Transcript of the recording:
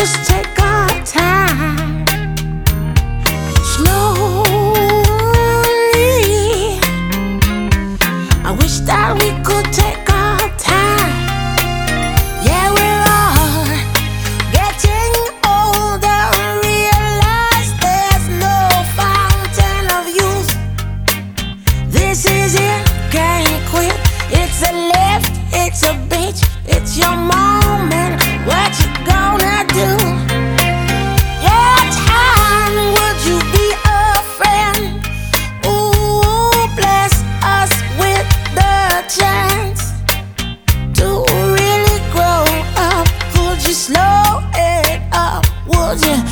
just take our time. 抱歉